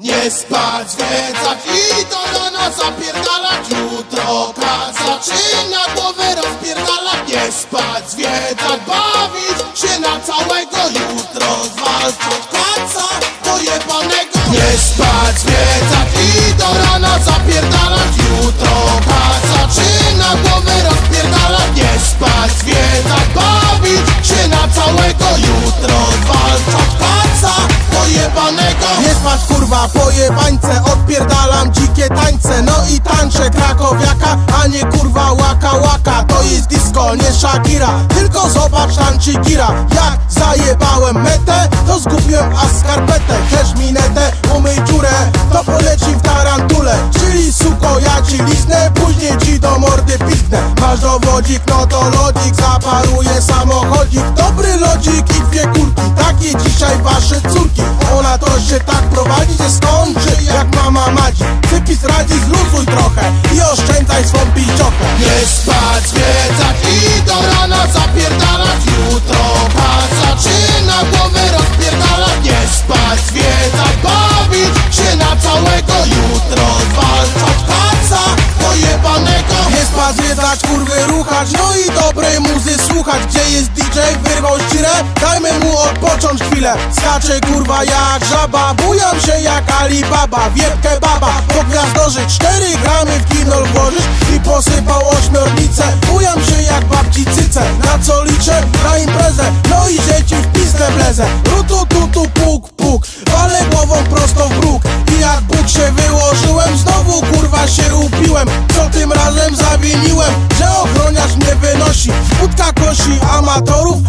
Nie spać, zwiedzać i do rana zapierdalać Jutro kasa. Czy na głowę rozpierdalać. Nie spać, zwiedzać, bawić pojebańce Odpierdalam dzikie tańce. No i tańczę krakowiaka A nie kurwa łaka łaka. To jest disco, nie Shakira. Tylko zobacz tańczy gira. Jak zajebałem metę To zgubiłem a skarpetę. Chcesz minetę, umyj dziurę To poleci w tarantule. Czyli suko, ja ci liznę Później ci do mordy piznę Masz dowodzik, no to lodzik Zaparuje samochodzik. Dobry lodzik i dwie kulki Takie dzisiaj wasze córki. Ona to się tak prowadzi, że skończy Madzi Wypis radzi, zluzuj trochę. I oszczędzaj Wyrwał ścirę Dajmy mu odpocząć chwilę. Skacze kurwa jak żaba Bujam się jak Alibaba. Wielkie baba po gwiazdorze Cztery gramy w kinol włożysz I posypał ośmiornicę. Bujam się jak babci cyce Na co liczę? Na imprezę No i dzieci w pizdę blezę matou o